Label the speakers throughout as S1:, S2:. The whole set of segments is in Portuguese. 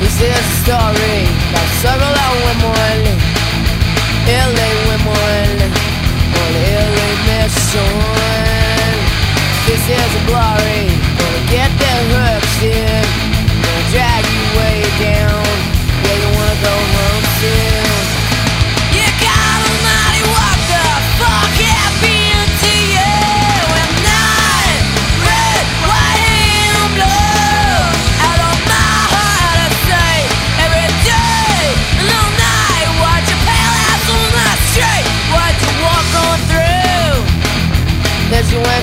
S1: This is a story about several women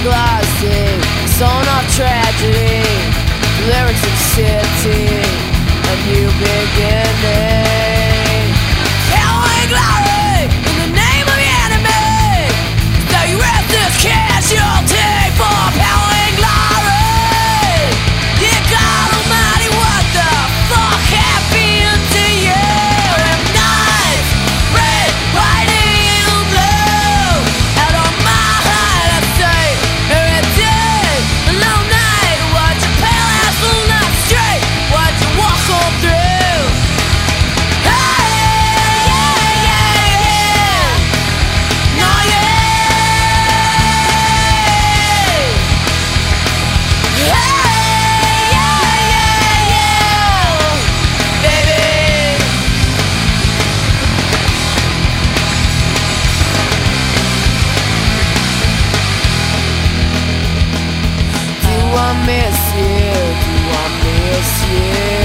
S1: glass I miss you? Do I?